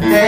Hey.